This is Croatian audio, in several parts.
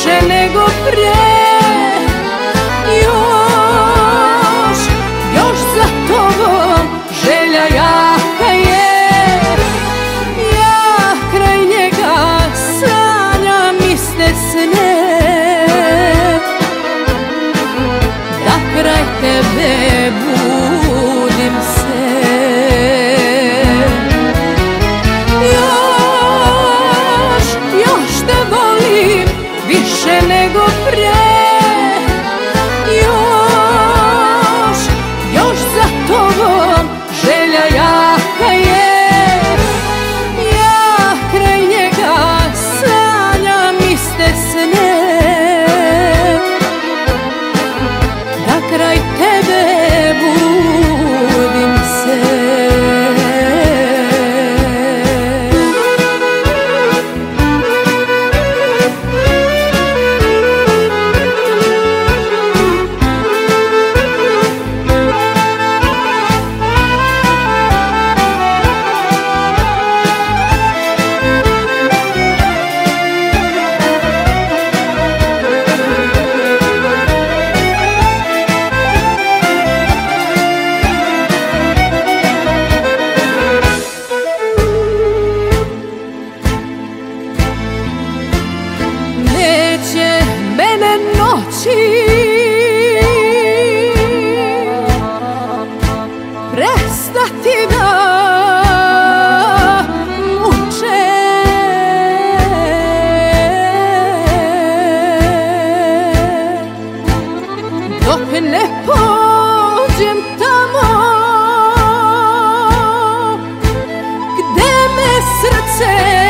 više nego prije crvene noći. Prestati da muče. Dok ne pođem tamo Gde me srce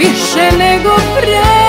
više nego pre.